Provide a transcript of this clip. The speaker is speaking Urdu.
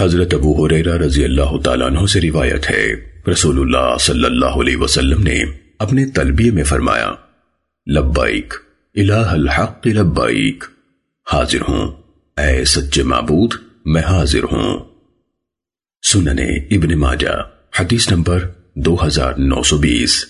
حضرت ابو حریرہ رضی اللہ تعالیٰ عنہ سے روایت ہے۔ رسول اللہ صلی اللہ علیہ وسلم نے اپنے تلبیہ میں فرمایا لبائک الہ الحق لبائک حاضر ہوں، اے سچے معبود، میں حاضر ہوں۔ سننے ابن ماجہ، حدیث نمبر دو ہزار نو سو بیس۔